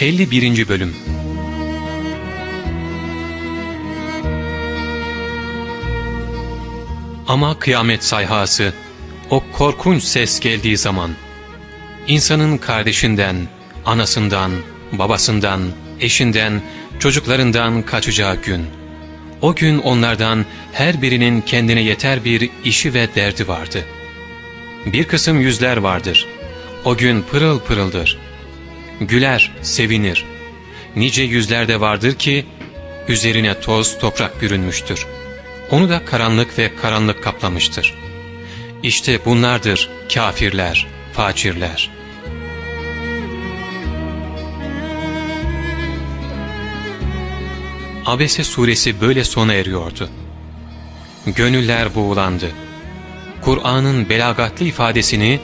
51. Bölüm Ama kıyamet sayhası, o korkunç ses geldiği zaman, insanın kardeşinden, anasından, babasından, eşinden, çocuklarından kaçacağı gün. O gün onlardan her birinin kendine yeter bir işi ve derdi vardı. Bir kısım yüzler vardır. O gün pırıl pırıldır. Güler, sevinir. Nice yüzlerde vardır ki üzerine toz toprak bürünmüştür. Onu da karanlık ve karanlık kaplamıştır. İşte bunlardır kafirler, facirler. Abese suresi böyle sona eriyordu. Gönüller boğulandı. Kur'an'ın belagatli ifadesini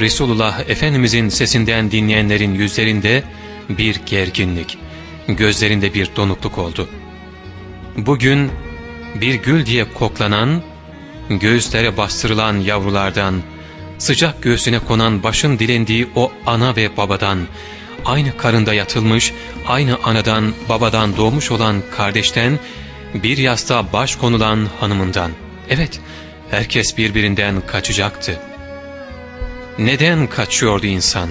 Resulullah Efendimizin sesinden dinleyenlerin yüzlerinde bir gerginlik, gözlerinde bir donukluk oldu. Bugün bir gül diye koklanan, göğüslere bastırılan yavrulardan, sıcak göğsüne konan başın dilendiği o ana ve babadan, aynı karında yatılmış, aynı anadan babadan doğmuş olan kardeşten, bir yastığa baş konulan hanımından. Evet, herkes birbirinden kaçacaktı. Neden kaçıyordu insan?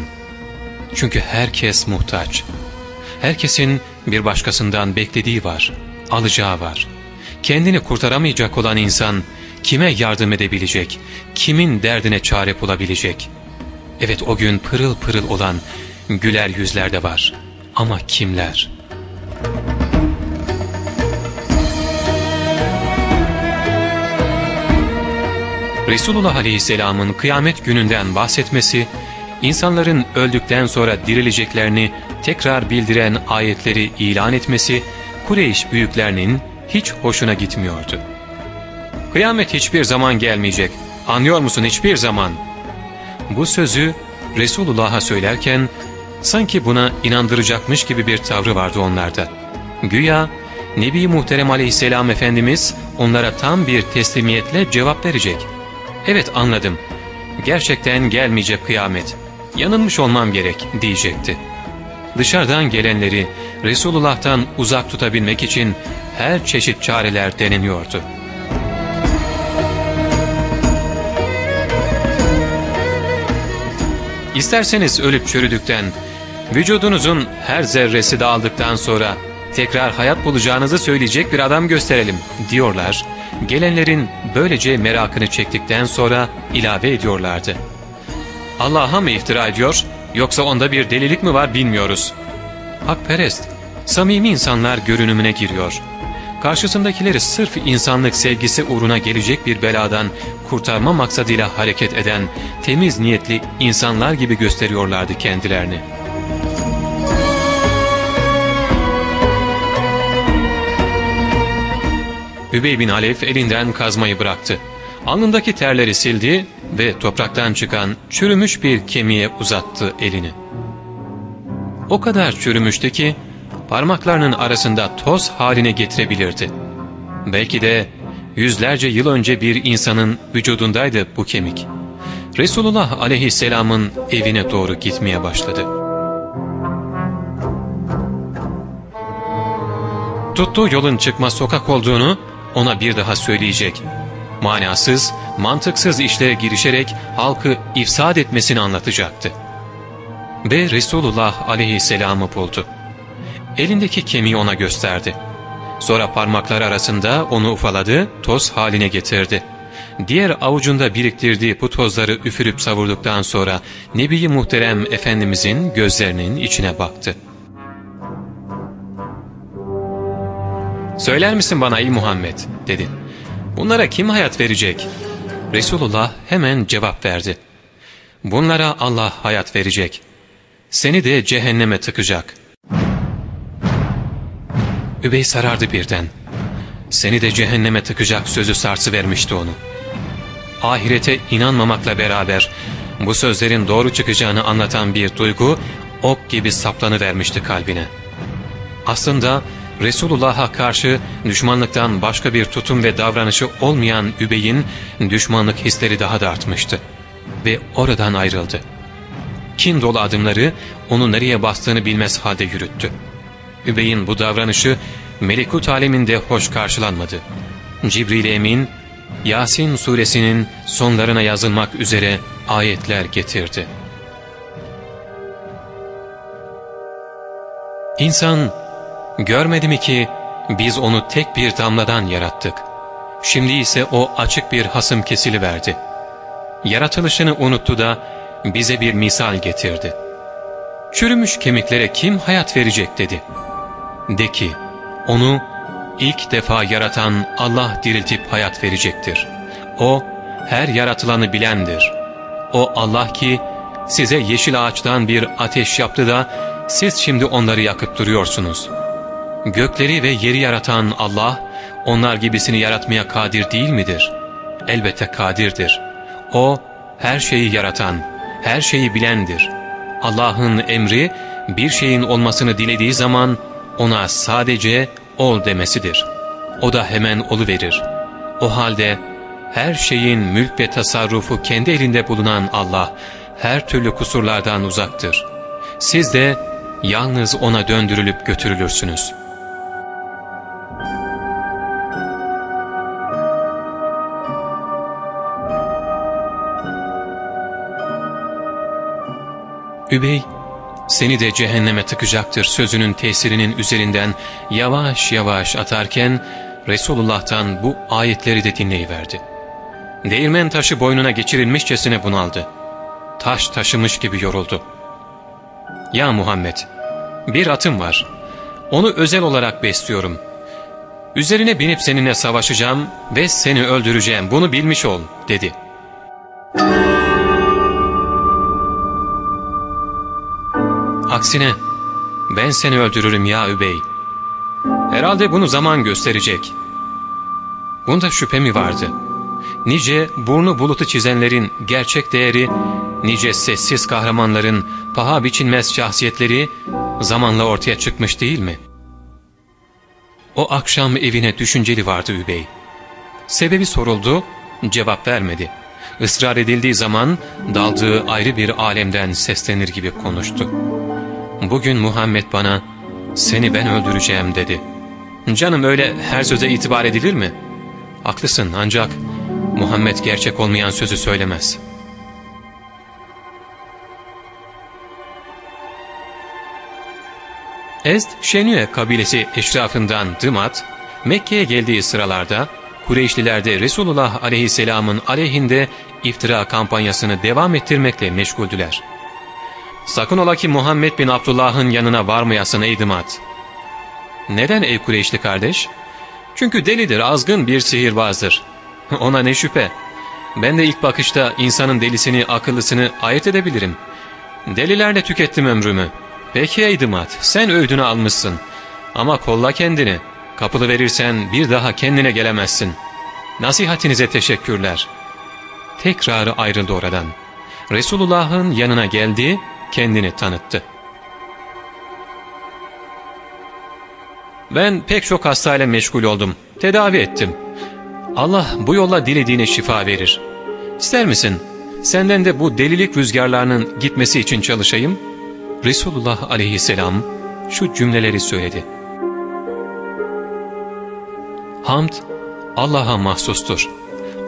Çünkü herkes muhtaç. Herkesin bir başkasından beklediği var, alacağı var. Kendini kurtaramayacak olan insan kime yardım edebilecek, kimin derdine çare bulabilecek? Evet o gün pırıl pırıl olan güler yüzler de var. Ama kimler? Resulullah Aleyhisselam'ın kıyamet gününden bahsetmesi, insanların öldükten sonra dirileceklerini tekrar bildiren ayetleri ilan etmesi, Kureyş büyüklerinin hiç hoşuna gitmiyordu. Kıyamet hiçbir zaman gelmeyecek, anlıyor musun hiçbir zaman? Bu sözü Resulullah'a söylerken sanki buna inandıracakmış gibi bir tavrı vardı onlarda. Güya Nebi Muhterem Aleyhisselam Efendimiz onlara tam bir teslimiyetle cevap verecek. Evet anladım. Gerçekten gelmeyecek kıyamet. Yanılmış olmam gerek diyecekti. Dışarıdan gelenleri Resulullah'tan uzak tutabilmek için her çeşit çareler deneniyordu. İsterseniz ölüp çürüdükten, vücudunuzun her zerresi dağıldıktan sonra tekrar hayat bulacağınızı söyleyecek bir adam gösterelim diyorlar. Gelenlerin böylece merakını çektikten sonra ilave ediyorlardı. Allah'a mı iftira ediyor yoksa onda bir delilik mi var bilmiyoruz. Hakperest, samimi insanlar görünümüne giriyor. Karşısındakileri sırf insanlık sevgisi uğruna gelecek bir beladan kurtarma maksadıyla hareket eden temiz niyetli insanlar gibi gösteriyorlardı kendilerini. Übey bin Alef elinden kazmayı bıraktı. Alnındaki terleri sildi ve topraktan çıkan çürümüş bir kemiğe uzattı elini. O kadar çürümüştü ki parmaklarının arasında toz haline getirebilirdi. Belki de yüzlerce yıl önce bir insanın vücudundaydı bu kemik. Resulullah aleyhisselamın evine doğru gitmeye başladı. Tuttuğu yolun çıkma sokak olduğunu ona bir daha söyleyecek. Manasız, mantıksız işlere girişerek halkı ifsad etmesini anlatacaktı. Ve Resulullah aleyhisselamı buldu. Elindeki kemiği ona gösterdi. Sonra parmaklar arasında onu ufaladı, toz haline getirdi. Diğer avucunda biriktirdiği bu tozları üfürüp savurduktan sonra Nebi Muhterem Efendimizin gözlerinin içine baktı. ''Söyler misin bana ey Muhammed?'' dedi. ''Bunlara kim hayat verecek?'' Resulullah hemen cevap verdi. ''Bunlara Allah hayat verecek. Seni de cehenneme tıkacak.'' Übey sarardı birden. Seni de cehenneme tıkacak sözü sarsı vermişti onu. Ahirete inanmamakla beraber bu sözlerin doğru çıkacağını anlatan bir duygu ok gibi saplanıvermişti kalbine. Aslında Resulullah'a karşı düşmanlıktan başka bir tutum ve davranışı olmayan Übey'in düşmanlık hisleri daha da artmıştı. Ve oradan ayrıldı. kin dolu adımları onu nereye bastığını bilmez halde yürüttü. Übey'in bu davranışı melekut aleminde hoş karşılanmadı. Cibril Emin, Yasin suresinin sonlarına yazılmak üzere ayetler getirdi. İnsan, görmedi mi ki biz onu tek bir damladan yarattık. Şimdi ise o açık bir hasım kesili verdi. Yaratılışını unuttu da bize bir misal getirdi. Çürümüş kemiklere kim hayat verecek dedi. De ki, onu ilk defa yaratan Allah diriltip hayat verecektir. O, her yaratılanı bilendir. O Allah ki, size yeşil ağaçtan bir ateş yaptı da, siz şimdi onları yakıp duruyorsunuz. Gökleri ve yeri yaratan Allah, onlar gibisini yaratmaya kadir değil midir? Elbette kadirdir. O, her şeyi yaratan, her şeyi bilendir. Allah'ın emri, bir şeyin olmasını dilediği zaman, ona sadece ol demesidir. O da hemen olu verir. O halde her şeyin mülk ve tasarrufu kendi elinde bulunan Allah her türlü kusurlardan uzaktır. Siz de yalnız ona döndürülüp götürülürsünüz. Übey seni de cehenneme tıkacaktır sözünün tesirinin üzerinden yavaş yavaş atarken Resulullah'tan bu ayetleri de dinleyiverdi. Değirmen taşı boynuna geçirilmişçesine bunaldı. Taş taşımış gibi yoruldu. ''Ya Muhammed, bir atım var. Onu özel olarak besliyorum. Üzerine binip seninle savaşacağım ve seni öldüreceğim. Bunu bilmiş ol.'' dedi. Aksine ben seni öldürürüm ya Übey. Herhalde bunu zaman gösterecek. Bunda şüphe mi vardı? Nice burnu bulutu çizenlerin gerçek değeri, nice sessiz kahramanların paha biçilmez şahsiyetleri zamanla ortaya çıkmış değil mi? O akşam evine düşünceli vardı Übey. Sebebi soruldu, cevap vermedi. Israr edildiği zaman daldığı ayrı bir alemden seslenir gibi konuştu. Bugün Muhammed bana seni ben öldüreceğim dedi. Canım öyle her söze itibar edilir mi? Haklısın ancak Muhammed gerçek olmayan sözü söylemez. Ezd Şenüe kabilesi eşrafından Dımat, Mekke'ye geldiği sıralarda Kureyşliler de Resulullah aleyhisselamın aleyhinde iftira kampanyasını devam ettirmekle meşguldüler. Sakın ola ki Muhammed bin Abdullah'ın yanına varmayasın ey Dımat. Neden ey Kureyşli kardeş? Çünkü delidir, azgın bir sihirbazdır. Ona ne şüphe. Ben de ilk bakışta insanın delisini, akıllısını ayet edebilirim. Delilerle tükettim ömrümü. Peki ey Dımat, sen öğüdünü almışsın. Ama kolla kendini. Kapılı verirsen bir daha kendine gelemezsin. Nasihatinize teşekkürler. Tekrar ayrıldı oradan. Resulullah'ın yanına geldi, kendini tanıttı. Ben pek çok hastayla meşgul oldum. Tedavi ettim. Allah bu yolla dilediğine şifa verir. İster misin? Senden de bu delilik rüzgarlarının gitmesi için çalışayım. Resulullah aleyhisselam şu cümleleri söyledi. Hamd Allah'a mahsustur.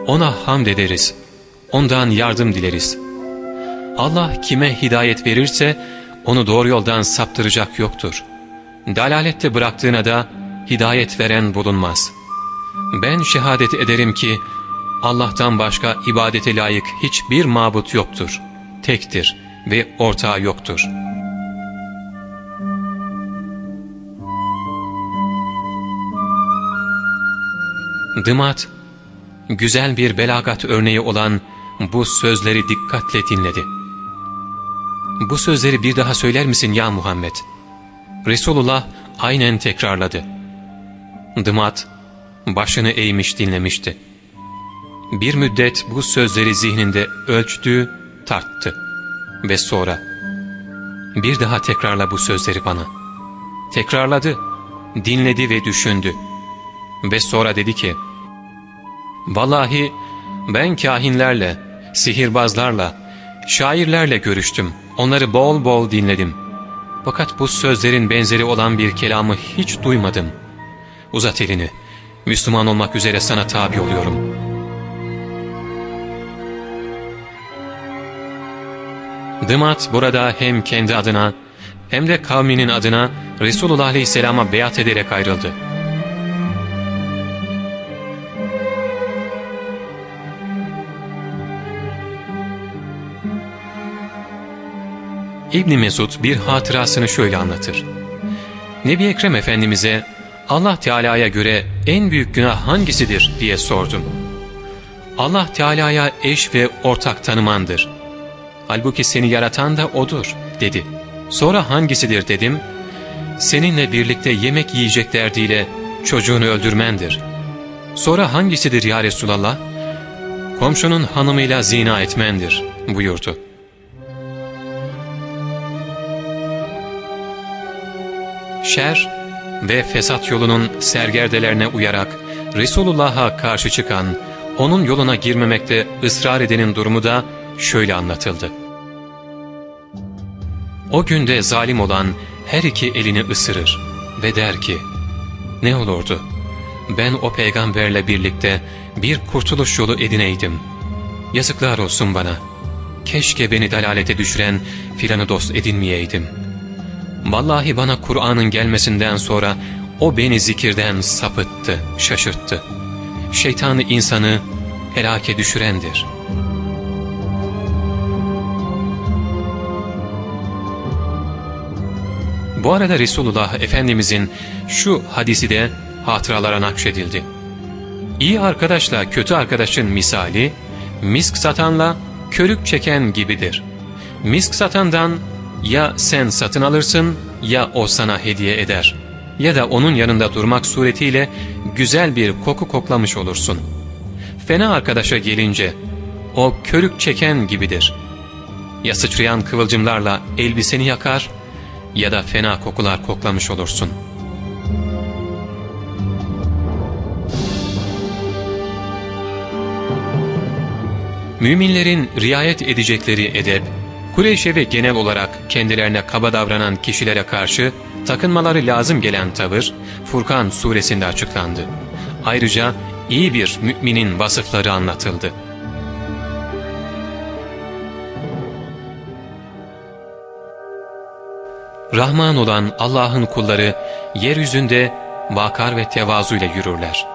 Ona hamd ederiz. Ondan yardım dileriz. Allah kime hidayet verirse onu doğru yoldan saptıracak yoktur. Dalalette bıraktığına da hidayet veren bulunmaz. Ben şehadet ederim ki Allah'tan başka ibadete layık hiçbir mabut yoktur. Tektir ve ortağı yoktur. Dımat, güzel bir belagat örneği olan bu sözleri dikkatle dinledi. Bu sözleri bir daha söyler misin ya Muhammed? Resulullah aynen tekrarladı. Dımat başını eğmiş dinlemişti. Bir müddet bu sözleri zihninde ölçtü, tarttı ve sonra bir daha tekrarla bu sözleri bana. Tekrarladı, dinledi ve düşündü ve sonra dedi ki Vallahi ben kahinlerle, sihirbazlarla, şairlerle görüştüm onları bol bol dinledim. Fakat bu sözlerin benzeri olan bir kelamı hiç duymadım. Uzat elini, Müslüman olmak üzere sana tabi oluyorum. Dımat burada hem kendi adına hem de kavminin adına Resulullah Aleyhisselam'a beyat ederek ayrıldı. İbni Mesud bir hatırasını şöyle anlatır. Nebi Ekrem Efendimiz'e Allah Teala'ya göre en büyük günah hangisidir diye sordum. Allah Teala'ya eş ve ortak tanımandır. Halbuki seni yaratan da O'dur dedi. Sonra hangisidir dedim. Seninle birlikte yemek yiyecek derdiyle çocuğunu öldürmendir. Sonra hangisidir ya Resulallah? Komşunun hanımıyla zina etmendir buyurdu. Şer ve fesat yolunun sergerdelerine uyarak Resulullah'a karşı çıkan, onun yoluna girmemekte ısrar edenin durumu da şöyle anlatıldı. O günde zalim olan her iki elini ısırır ve der ki, ne olurdu, ben o peygamberle birlikte bir kurtuluş yolu edineydim. Yazıklar olsun bana, keşke beni dalalete düşüren filanı dost edinmeyeydim. Vallahi bana Kur'an'ın gelmesinden sonra o beni zikirden sapıttı, şaşırttı. Şeytanı insanı helake düşürendir.'' Bu arada Resulullah Efendimizin şu hadisi de hatıralara nakşedildi. İyi arkadaşla kötü arkadaşın misali, misk satanla körük çeken gibidir. Misk satandan ya sen satın alırsın ya o sana hediye eder. Ya da onun yanında durmak suretiyle güzel bir koku koklamış olursun. Fena arkadaşa gelince o körük çeken gibidir. Ya sıçrayan kıvılcımlarla elbiseni yakar ya da fena kokular koklamış olursun. Müminlerin riayet edecekleri edep, Kureyş'e ve genel olarak kendilerine kaba davranan kişilere karşı takınmaları lazım gelen tavır Furkan suresinde açıklandı. Ayrıca iyi bir müminin vasıfları anlatıldı. Rahman olan Allah'ın kulları yeryüzünde vakar ve tevazuyla yürürler.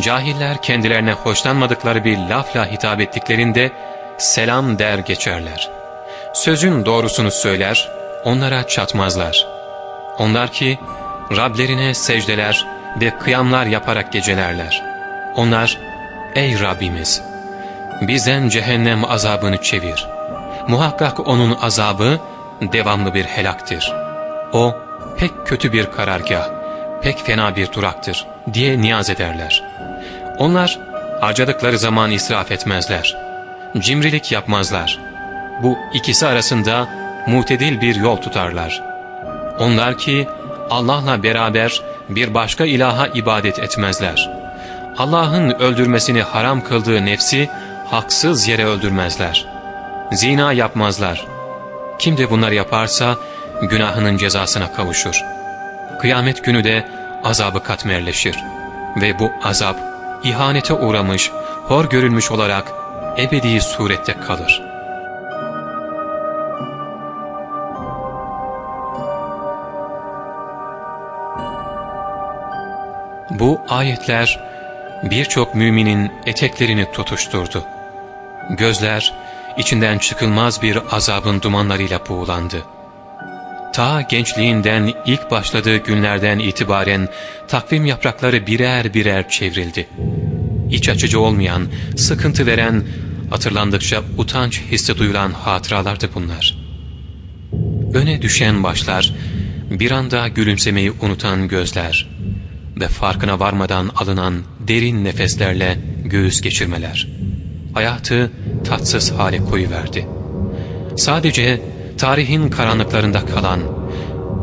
Cahiller kendilerine hoşlanmadıkları bir lafla hitap ettiklerinde selam der geçerler. Sözün doğrusunu söyler, onlara çatmazlar. Onlar ki Rablerine secdeler ve kıyamlar yaparak gecelerler. Onlar, ey Rabbimiz! Bizden cehennem azabını çevir. Muhakkak onun azabı, devamlı bir helaktir. O pek kötü bir karargah, pek fena bir duraktır diye niyaz ederler. Onlar harcadıkları zaman israf etmezler. Cimrilik yapmazlar. Bu ikisi arasında mutedil bir yol tutarlar. Onlar ki Allah'la beraber bir başka ilaha ibadet etmezler. Allah'ın öldürmesini haram kıldığı nefsi haksız yere öldürmezler. Zina yapmazlar. Kim de bunlar yaparsa günahının cezasına kavuşur. Kıyamet günü de azabı katmerleşir. Ve bu azap ihanete uğramış, hor görülmüş olarak ebedi surette kalır. Bu ayetler birçok müminin eteklerini tutuşturdu. Gözler, içinden çıkılmaz bir azabın dumanlarıyla buğulandı. Ta gençliğinden ilk başladığı günlerden itibaren takvim yaprakları birer birer çevrildi. İç açıcı olmayan, sıkıntı veren, hatırlandıkça utanç hissi duyulan hatıralardı bunlar. Öne düşen başlar, bir anda gülümsemeyi unutan gözler ve farkına varmadan alınan derin nefeslerle göğüs geçirmeler hayatı tatsız hale koyuverdi. Sadece tarihin karanlıklarında kalan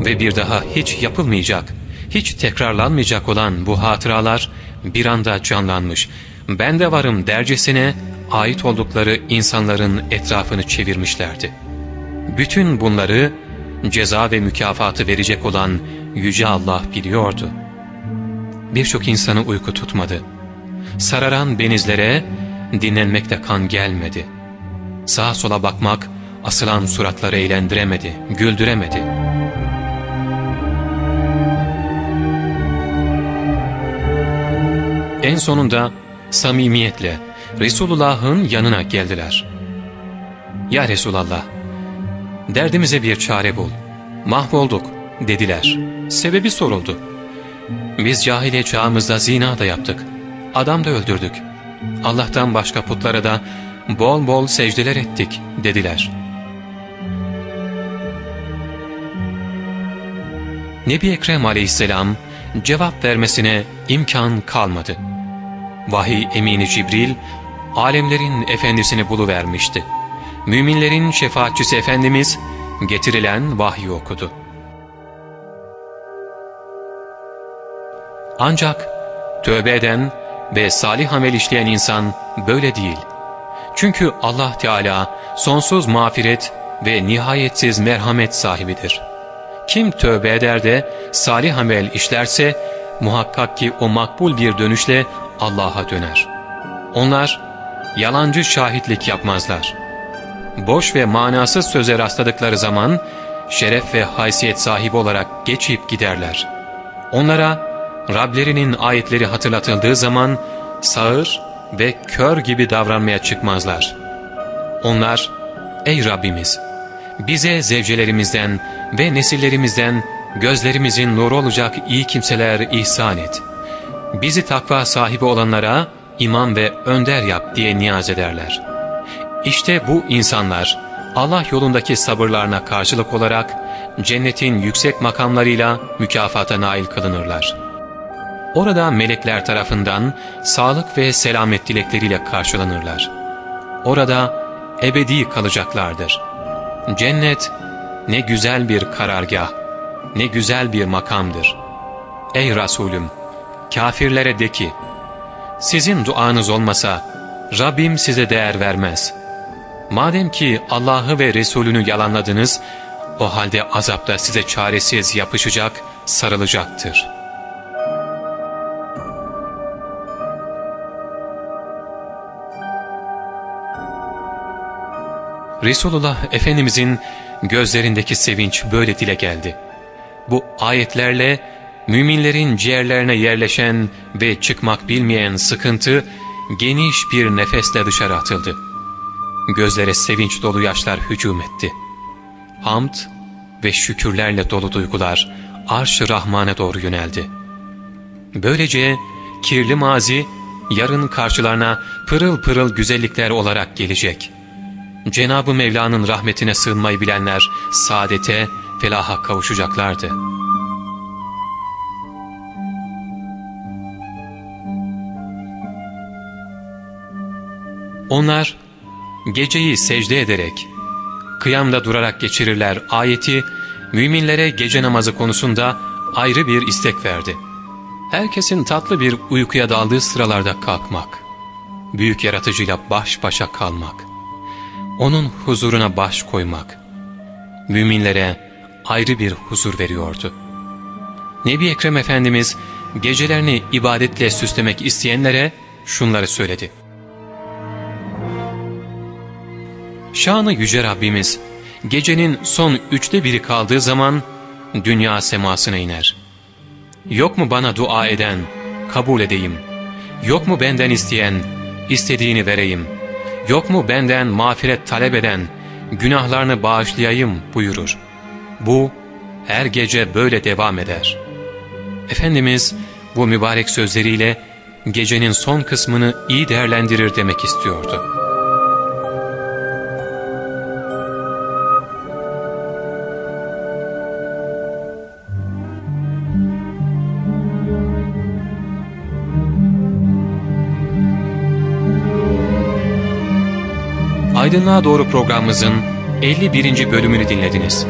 ve bir daha hiç yapılmayacak, hiç tekrarlanmayacak olan bu hatıralar bir anda canlanmış, ben de varım dercesine ait oldukları insanların etrafını çevirmişlerdi. Bütün bunları ceza ve mükafatı verecek olan Yüce Allah biliyordu. Birçok insanı uyku tutmadı. Sararan benizlere dinlenmekte kan gelmedi. Sağa sola bakmak asılan suratları eğlendiremedi, güldüremedi. En sonunda samimiyetle Resulullah'ın yanına geldiler. ''Ya Resulallah, derdimize bir çare bul. Mahvolduk.'' dediler. Sebebi soruldu. ''Biz cahiliye çağımızda zina da yaptık. Adam da öldürdük. Allah'tan başka putlara da bol bol secdeler ettik.'' dediler. Nebi Ekrem aleyhisselam cevap vermesine imkan kalmadı. Vahiy emini Cibril, alemlerin efendisini buluvermişti. Müminlerin şefaatçisi Efendimiz getirilen vahyi okudu. Ancak tövbe eden ve salih amel işleyen insan böyle değil. Çünkü Allah Teala sonsuz mağfiret ve nihayetsiz merhamet sahibidir. Kim tövbe eder de salih amel işlerse muhakkak ki o makbul bir dönüşle Allah'a döner. Onlar yalancı şahitlik yapmazlar. Boş ve manasız söze rastladıkları zaman şeref ve haysiyet sahibi olarak geçip giderler. Onlara Rablerinin ayetleri hatırlatıldığı zaman sağır ve kör gibi davranmaya çıkmazlar. Onlar, ''Ey Rabbimiz, bize zevcelerimizden ve nesillerimizden gözlerimizin nuru olacak iyi kimseler ihsan et. Bizi takva sahibi olanlara imam ve önder yap diye niyaz ederler. İşte bu insanlar Allah yolundaki sabırlarına karşılık olarak cennetin yüksek makamlarıyla mükafata nail kılınırlar. Orada melekler tarafından sağlık ve selamet dilekleriyle karşılanırlar. Orada ebedi kalacaklardır. Cennet ne güzel bir karargah, ne güzel bir makamdır. Ey Resulüm! Kafirlere de ki, sizin duanız olmasa Rabbim size değer vermez. Madem ki Allah'ı ve Resulünü yalanladınız, o halde azapta size çaresiz yapışacak, sarılacaktır. Resulullah Efendimizin gözlerindeki sevinç böyle dile geldi. Bu ayetlerle müminlerin ciğerlerine yerleşen ve çıkmak bilmeyen sıkıntı geniş bir nefesle dışarı atıldı. Gözlere sevinç dolu yaşlar hücum etti. Hamd ve şükürlerle dolu duygular arş-ı Rahman'a doğru yöneldi. Böylece kirli mazi yarın karşılarına pırıl pırıl güzellikler olarak gelecek. Cenab-ı Mevla'nın rahmetine sığınmayı bilenler saadete, felaha kavuşacaklardı. Onlar geceyi secde ederek, kıyamda durarak geçirirler ayeti, müminlere gece namazı konusunda ayrı bir istek verdi. Herkesin tatlı bir uykuya daldığı sıralarda kalkmak, büyük yaratıcıyla baş başa kalmak, onun huzuruna baş koymak, müminlere ayrı bir huzur veriyordu. Nebi Ekrem Efendimiz gecelerini ibadetle süslemek isteyenlere şunları söyledi. Şanı Yüce Rabbimiz gecenin son üçte biri kaldığı zaman dünya semasına iner. Yok mu bana dua eden, kabul edeyim. Yok mu benden isteyen, istediğini vereyim. Yok mu benden mağfiret talep eden, günahlarını bağışlayayım buyurur. Bu her gece böyle devam eder. Efendimiz bu mübarek sözleriyle gecenin son kısmını iyi değerlendirir demek istiyordu. Aydınlığa Doğru programımızın 51. bölümünü dinlediniz.